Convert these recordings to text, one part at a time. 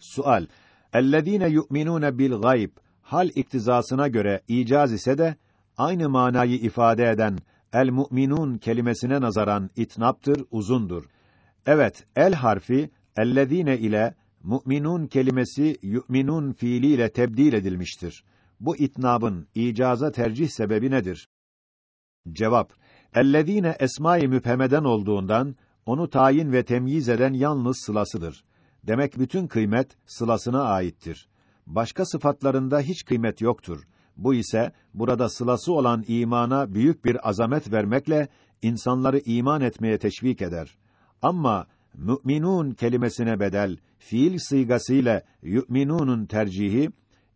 Sual: Ellezine yu'minune bil gayb hal iktizasına göre icaz ise de aynı manayı ifade eden el mu'minun kelimesine nazaran itnaptır, uzundur. Evet, el harfi ellezine ile mu'minun kelimesi yu'minun fiiliyle tebdil edilmiştir. Bu itnabın icaza tercih sebebi nedir? Cevap: Ellezine esma-i müphemeden olduğundan onu tayin ve temyiz eden yalnız sılasıdır. Demek bütün kıymet sılasına aittir. Başka sıfatlarında hiç kıymet yoktur. Bu ise burada sılası olan imana büyük bir azamet vermekle insanları iman etmeye teşvik eder. Ama müminun kelimesine bedel fiil sıйgasıyla yu'minunun tercihi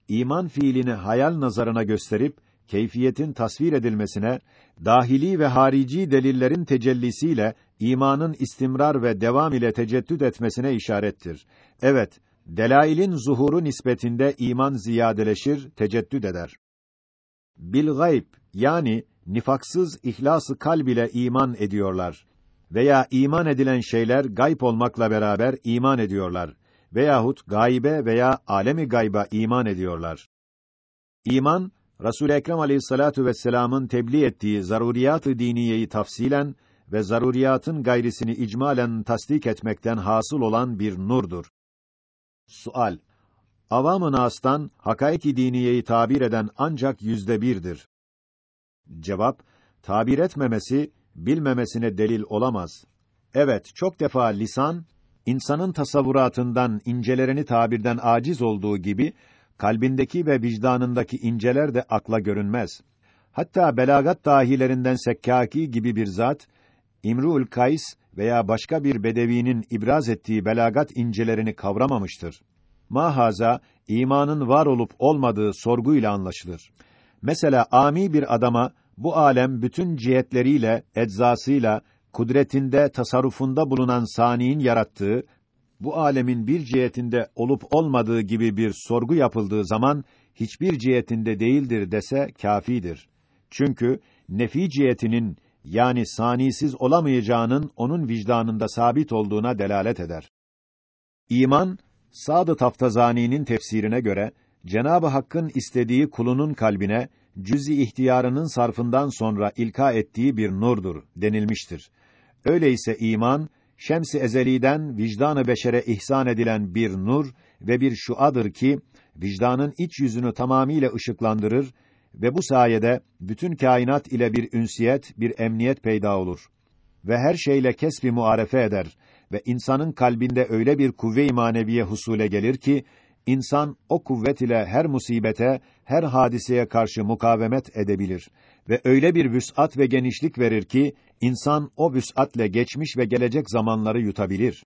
iman fiilini hayal nazarına gösterip keyfiyetin tasvir edilmesine dahili ve harici delillerin tecellisiyle imanın istimrar ve devam ile teceddüt etmesine işarettir. Evet, delailin zuhuru nispetinde iman ziyadeleşir, teceddüt eder. Bil gayb yani nifaksız ihlası kalb ile iman ediyorlar veya iman edilen şeyler gayb olmakla beraber iman ediyorlar veyahut gaybe veya alemi gayba iman ediyorlar. İman Resul Ekrem Aleyhissalatu vesselam'ın tebliğ ettiği zaruriyat-ı diniyeyi tafsilen ve zaruriyatın gayrisini icmalen tasdik etmekten hasıl olan bir nurdur. Sual: Avam-ı Nas'tan hakaiki diniyeyi tabir eden ancak yüzde birdir. Cevap: Tabir etmemesi bilmemesine delil olamaz. Evet, çok defa lisan insanın tasavvuratından incelerini tabirden aciz olduğu gibi kalbindeki ve vicdanındaki inceler de akla görünmez. Hatta belagat dahilerinden Sekkaki gibi bir zat İmru'ül Kays veya başka bir bedevinin ibraz ettiği belagat incelerini kavramamıştır. Mahaza imanın var olup olmadığı sorguyla anlaşılır. Mesela ami bir adama bu alem bütün cihetleriyle, eczasıyla, kudretinde, tasarrufunda bulunan saniin yarattığı, bu alemin bir cihetinde olup olmadığı gibi bir sorgu yapıldığı zaman hiçbir cihetinde değildir dese kafidir. Çünkü nefi cihetinin yani sanisiz olamayacağının onun vicdanında sabit olduğuna delalet eder. İman, Sadı Taftazani'nin tefsirine göre Cenabı Hakk'ın istediği kulunun kalbine cüz-i ihtiyarının sarfından sonra ilka ettiği bir nurdur denilmiştir. Öyleyse iman şems-i ezeliden vicdanı beşere ihsan edilen bir nur ve bir şuadır ki vicdanın iç yüzünü tamamiyle ışıklandırır ve bu sayede bütün kainat ile bir ünsiyet, bir emniyet peyda olur. Ve her şeyle kesbi muarefe eder. Ve insanın kalbinde öyle bir kuvve-i maneviye husule gelir ki insan o kuvvet ile her musibete, her hadiseye karşı mukavemet edebilir. Ve öyle bir vüs'at ve genişlik verir ki insan o vüs'atle geçmiş ve gelecek zamanları yutabilir.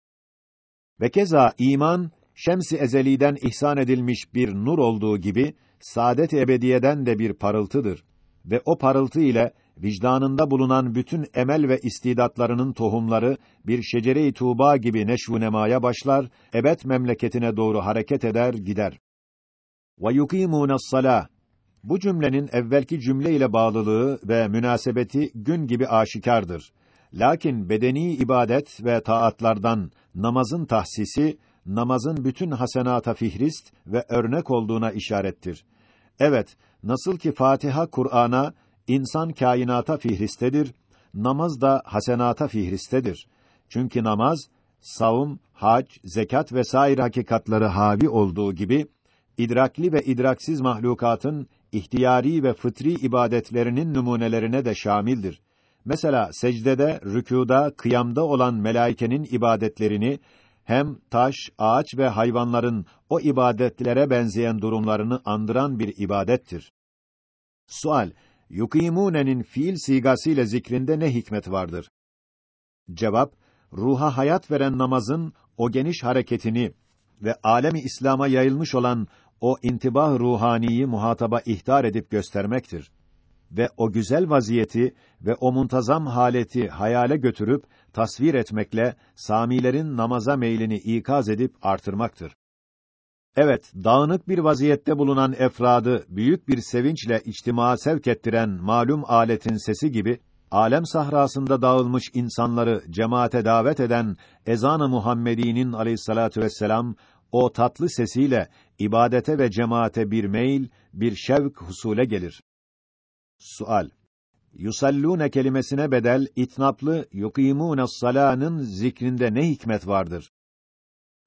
Ve keza iman şems-i ezeliden ihsan edilmiş bir nur olduğu gibi saadet ebediyeden de bir parıltıdır ve o parıltı ile vicdanında bulunan bütün emel ve istidatlarının tohumları bir şecere-i tuğba gibi neşvu nemaya başlar, ebed memleketine doğru hareket eder gider. Ve yuqîmûne's-salâh bu cümlenin evvelki cümle ile bağlılığı ve münasebeti gün gibi aşikardır. Lakin bedeni ibadet ve taatlardan namazın tahsisi, namazın bütün hasenata fihrist ve örnek olduğuna işarettir. Evet, nasıl ki Fatiha Kur'an'a, insan kainata fihristedir, namaz da hasenata fihristedir. Çünkü namaz, savun, hac, zekat ve sair hakikatları havi olduğu gibi, idrakli ve idraksiz mahlukatın ihtiyari ve fıtri ibadetlerinin numunelerine de şamildir. Mesela secdede, rükûda, kıyamda olan melaikenin ibadetlerini hem taş, ağaç ve hayvanların o ibadetlere benzeyen durumlarını andıran bir ibadettir. Sual: Yukîmûne'nin fiil sigasıyla zikrinde ne hikmet vardır? Cevap: Ruha hayat veren namazın o geniş hareketini ve alemi İslam'a yayılmış olan o intibah ruhaniyi muhataba ihtar edip göstermektir ve o güzel vaziyeti ve o muntazam haleti hayale götürüp tasvir etmekle samilerin namaza meylini ikaz edip artırmaktır. Evet, dağınık bir vaziyette bulunan efradı büyük bir sevinçle içtimaa sevk ettiren malum aletin sesi gibi alem sahrasında dağılmış insanları cemaate davet eden ezan-ı Muhammedi'nin aleyhissalatu vesselam o tatlı sesiyle ibadete ve cemaate bir meyil, bir şevk husule gelir. Sual Yusallune kelimesine bedel itnaplı yukimûnes salâ'nın zikrinde ne hikmet vardır?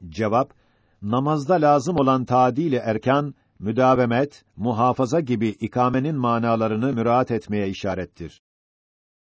Cevap Namazda lazım olan tadili erkan, müdavemet, muhafaza gibi ikamenin manalarını müraat etmeye işarettir.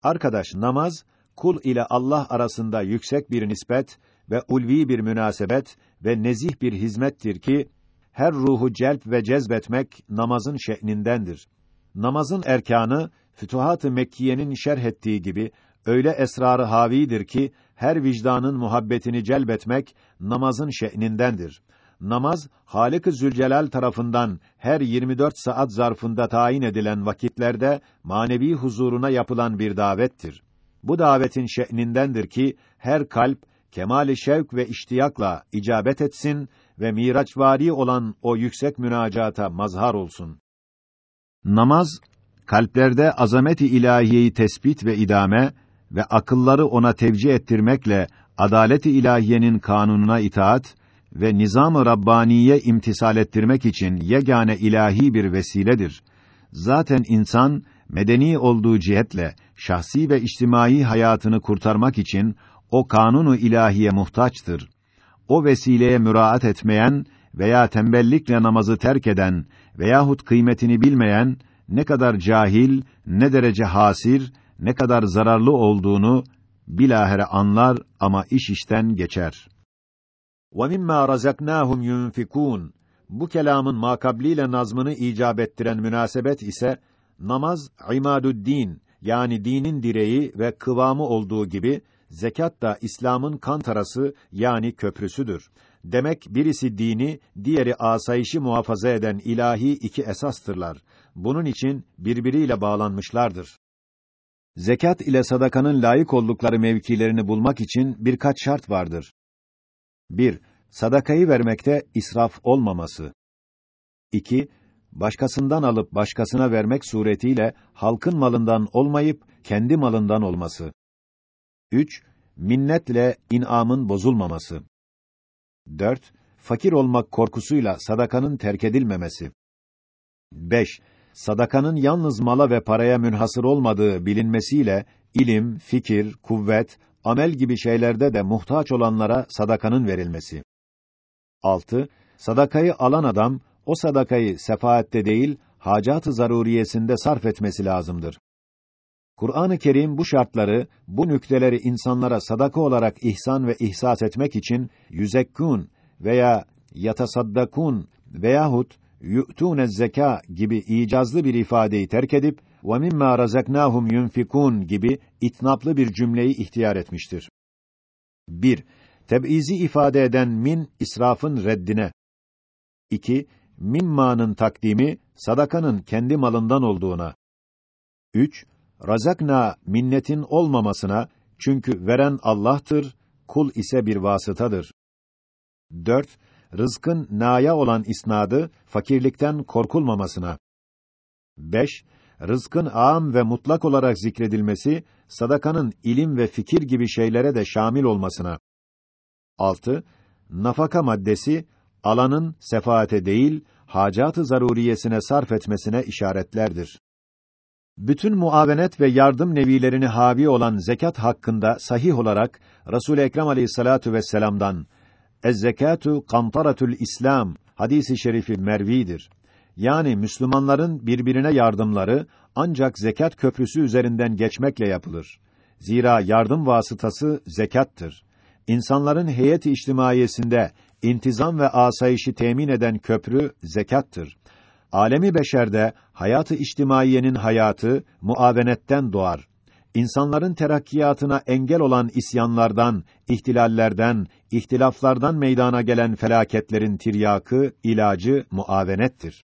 Arkadaş namaz kul ile Allah arasında yüksek bir nispet ve ulvi bir münasebet ve nezih bir hizmettir ki her ruhu celp ve cezbetmek namazın şe'nindendir. Namazın erkanı Fütuhat-ı Mekkiye'nin şerh ettiği gibi öyle esrarı havidir ki her vicdanın muhabbetini celbetmek namazın şe'nindendir. Namaz Halik-i Zülcelal tarafından her 24 saat zarfında tayin edilen vakitlerde manevi huzuruna yapılan bir davettir. Bu davetin şe'nindendir ki her kalp kemali şevk ve iştiyakla icabet etsin ve miraçvari olan o yüksek münacata mazhar olsun. Namaz kalplerde azameti ilahiyeyi tespit ve idame ve akılları ona tevcih ettirmekle adaleti ilahiyenin kanununa itaat ve nizam-ı rabbaniye imtisal ettirmek için yegane ilahi bir vesiledir. Zaten insan medeni olduğu cihetle şahsi ve içtimai hayatını kurtarmak için o kanunu ilahiye muhtaçtır. O vesileye müraat etmeyen veya tembellikle namazı terk eden veyahut kıymetini bilmeyen ne kadar cahil, ne derece hasir, ne kadar zararlı olduğunu bilahere anlar ama iş işten geçer. وَمِمَّا رَزَقْنَاهُمْ يُنْفِكُونَ Bu kelamın makabliyle nazmını icap ettiren münasebet ise namaz imaduddin yani dinin direği ve kıvamı olduğu gibi zekat da İslam'ın kantarası yani köprüsüdür. Demek birisi dini, diğeri asayişi muhafaza eden ilahi iki esastırlar. Bunun için birbiriyle bağlanmışlardır. Zekat ile sadakanın layık oldukları mevkilerini bulmak için birkaç şart vardır. 1. Sadakayı vermekte israf olmaması. 2. Başkasından alıp başkasına vermek suretiyle halkın malından olmayıp kendi malından olması. 3. Minnetle inamın bozulmaması. 4. Fakir olmak korkusuyla sadakanın terk edilmemesi. 5. Sadakanın yalnız mala ve paraya münhasır olmadığı bilinmesiyle ilim, fikir, kuvvet, amel gibi şeylerde de muhtaç olanlara sadakanın verilmesi. 6. Sadakayı alan adam o sadakayı sefaatte değil, hacat-ı zaruriyesinde sarf etmesi lazımdır. Kur'an-ı Kerim bu şartları, bu nükteleri insanlara sadaka olarak ihsan ve ihsas etmek için yüzekkûn veya yatasaddakûn veyahut yu'tûne zeka gibi icazlı bir ifadeyi terk edip ve mimma razaknahum yunfikun gibi itnaplı bir cümleyi ihtiyar etmiştir. 1. Teb'izi ifade eden min israfın reddine. 2. Mimma'nın takdimi sadakanın kendi malından olduğuna. 3. Razakna minnetin olmamasına çünkü veren Allah'tır, kul ise bir vasıtadır. 4. Rızkın naya olan isnadı fakirlikten korkulmamasına. 5. Rızkın âm ve mutlak olarak zikredilmesi sadakanın ilim ve fikir gibi şeylere de şamil olmasına. 6. Nafaka maddesi alanın sefaate değil, hacat-ı zaruriyesine sarf etmesine işaretlerdir. Bütün muavenet ve yardım nevilerini havi olan zekat hakkında sahih olarak Resul Ekrem Aleyhissalatu vesselam'dan "Ez-zekatu kantaratül İslam" hadisi şerifi mervidir. Yani Müslümanların birbirine yardımları ancak zekat köprüsü üzerinden geçmekle yapılır. Zira yardım vasıtası zekattır. İnsanların heyet-i içtimaiyesinde intizam ve asayişi temin eden köprü zekattır. Alemi beşerde hayatı içtimaiyenin hayatı muavenetten doğar. İnsanların terakkiyatına engel olan isyanlardan, ihtilallerden, ihtilaflardan meydana gelen felaketlerin tiryakı, ilacı muavenettir.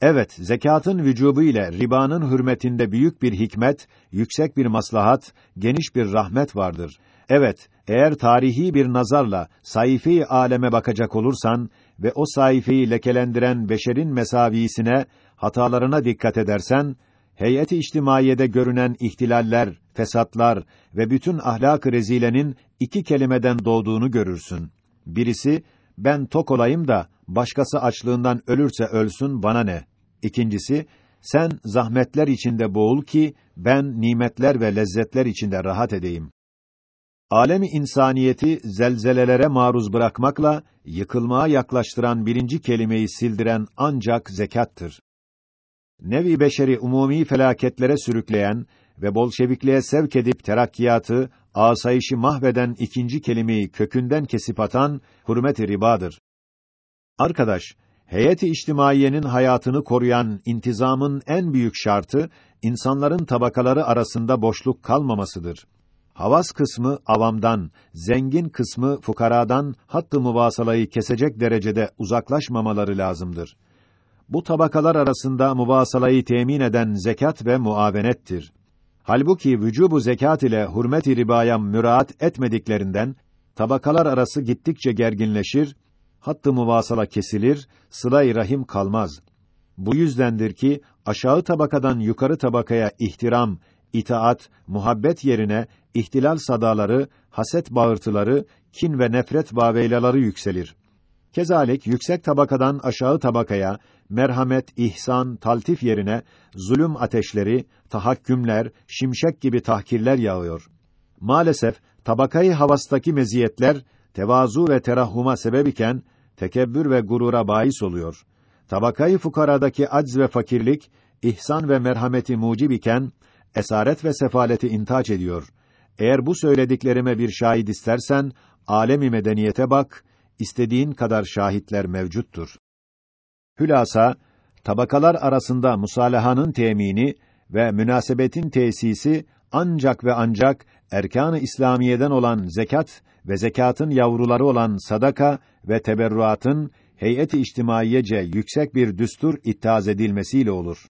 Evet, zekatın vücubu ile ribanın hürmetinde büyük bir hikmet, yüksek bir maslahat, geniş bir rahmet vardır. Evet, eğer tarihi bir nazarla sayfi aleme bakacak olursan ve o sayfayı lekelendiren beşerin mesavisine, hatalarına dikkat edersen, heyet-i içtimaiyede görünen ihtilaller, fesatlar ve bütün ahlak-ı rezilenin iki kelimeden doğduğunu görürsün. Birisi ben tok olayım da başkası açlığından ölürse ölsün bana ne? İkincisi, sen zahmetler içinde boğul ki ben nimetler ve lezzetler içinde rahat edeyim. Alemi insaniyeti zelzelelere maruz bırakmakla yıkılmaya yaklaştıran birinci kelimeyi sildiren ancak zekattır. Nevi beşeri umumi felaketlere sürükleyen ve Bolşevikliğe sevk edip terakkiyatı, asayişi mahveden ikinci kelimeyi kökünden kesip atan hürmet-i ribadır. Arkadaş, heyeti içtimaiyenin hayatını koruyan intizamın en büyük şartı insanların tabakaları arasında boşluk kalmamasıdır. Havas kısmı avamdan, zengin kısmı fukaradan hattı muvasalayı kesecek derecede uzaklaşmamaları lazımdır. Bu tabakalar arasında muvasalayı temin eden zekat ve muavenettir. Halbuki vücubu zekat ile hürmet-i ribaya müraat etmediklerinden tabakalar arası gittikçe gerginleşir, hattı muvasala kesilir, sıla-i rahim kalmaz. Bu yüzdendir ki aşağı tabakadan yukarı tabakaya ihtiram, itaat, muhabbet yerine ihtilal sadaları, haset bağırtıları, kin ve nefret vaveylaları yükselir. Kezalik yüksek tabakadan aşağı tabakaya merhamet, ihsan, taltif yerine zulüm ateşleri, tahakkümler, şimşek gibi tahkirler yağıyor. Maalesef tabakayı havastaki meziyetler tevazu ve terahhuma sebep iken tekebbür ve gurura bahis oluyor. Tabakayı fukaradaki acz ve fakirlik ihsan ve merhameti mucib iken esaret ve sefaleti intaç ediyor. Eğer bu söylediklerime bir şahit istersen alemi medeniyete bak, istediğin kadar şahitler mevcuttur. Hülasa tabakalar arasında musalahanın temini ve münasebetin tesisi ancak ve ancak erkan-ı İslamiye'den olan zekat ve zekatın yavruları olan sadaka ve teberruatın heyet-i içtimaiyece yüksek bir düstur ittihaz edilmesiyle olur.